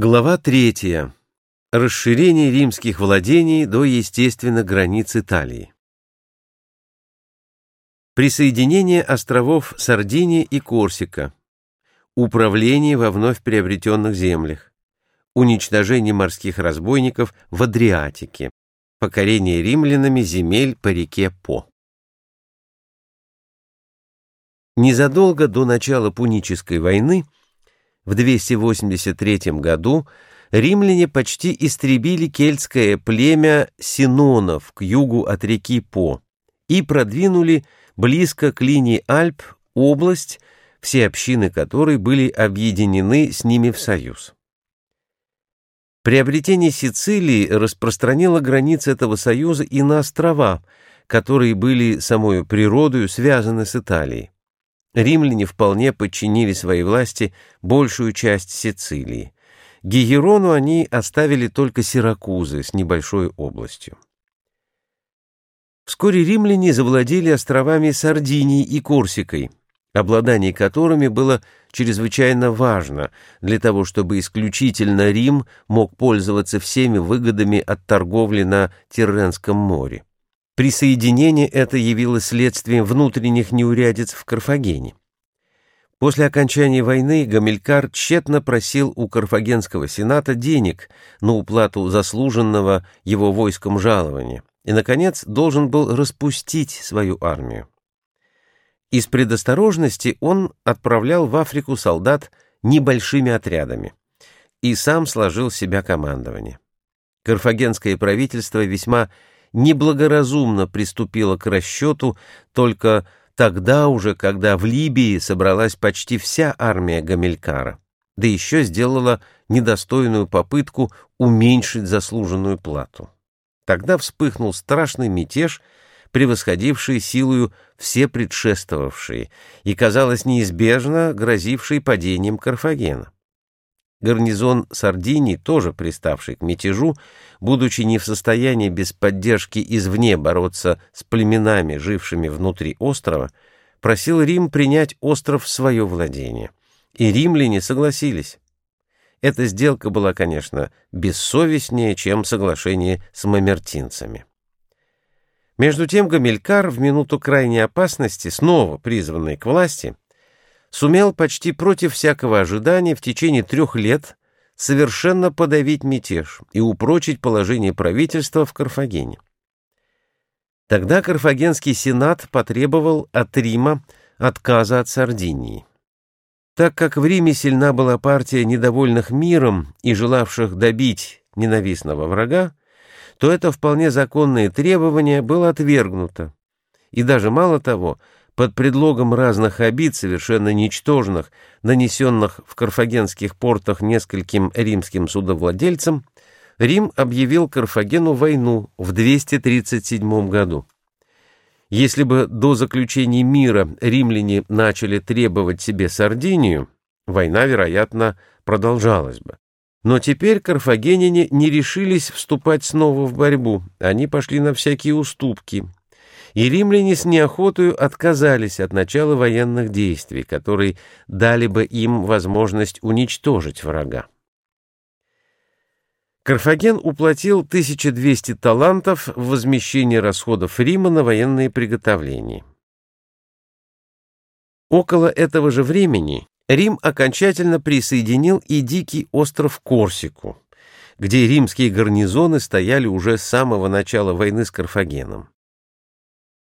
Глава третья. Расширение римских владений до естественных границ Италии. Присоединение островов Сардиния и Корсика. Управление во вновь приобретенных землях. Уничтожение морских разбойников в Адриатике. Покорение римлянами земель по реке По. Незадолго до начала Пунической войны в 283 году римляне почти истребили кельтское племя синонов к югу от реки По и продвинули близко к линии Альп область, все общины которой были объединены с ними в союз. Приобретение Сицилии распространило границы этого союза и на острова, которые были самой природою связаны с Италией римляне вполне подчинили своей власти большую часть Сицилии. Гиерону они оставили только Сиракузы с небольшой областью. Вскоре римляне завладели островами Сардинии и Корсикой, обладание которыми было чрезвычайно важно для того, чтобы исключительно Рим мог пользоваться всеми выгодами от торговли на Тирренском море. Присоединение это явилось следствием внутренних неурядиц в Карфагене. После окончания войны Гамилькар тщетно просил у Карфагенского сената денег на уплату заслуженного его войском жалования и, наконец, должен был распустить свою армию. Из предосторожности он отправлял в Африку солдат небольшими отрядами и сам сложил себя командование. Карфагенское правительство весьма неблагоразумно приступила к расчету только тогда уже, когда в Либии собралась почти вся армия Гамилькара, да еще сделала недостойную попытку уменьшить заслуженную плату. Тогда вспыхнул страшный мятеж, превосходивший силою все предшествовавшие и, казалось, неизбежно грозивший падением Карфагена. Гарнизон Сардинии, тоже приставший к мятежу, будучи не в состоянии без поддержки извне бороться с племенами, жившими внутри острова, просил Рим принять остров в свое владение. И римляне согласились. Эта сделка была, конечно, бессовестнее, чем соглашение с мамертинцами. Между тем Гамилькар в минуту крайней опасности, снова призванный к власти, сумел почти против всякого ожидания в течение трех лет совершенно подавить мятеж и упрочить положение правительства в Карфагене. Тогда Карфагенский сенат потребовал от Рима отказа от Сардинии. Так как в Риме сильна была партия недовольных миром и желавших добить ненавистного врага, то это вполне законное требование было отвергнуто. И даже мало того, под предлогом разных обид, совершенно ничтожных, нанесенных в карфагенских портах нескольким римским судовладельцам, Рим объявил Карфагену войну в 237 году. Если бы до заключения мира римляне начали требовать себе Сардинию, война, вероятно, продолжалась бы. Но теперь карфагеняне не решились вступать снова в борьбу, они пошли на всякие уступки, и римляне с неохотою отказались от начала военных действий, которые дали бы им возможность уничтожить врага. Карфаген уплатил 1200 талантов в возмещение расходов Рима на военные приготовления. Около этого же времени Рим окончательно присоединил и дикий остров Корсику, где римские гарнизоны стояли уже с самого начала войны с Карфагеном.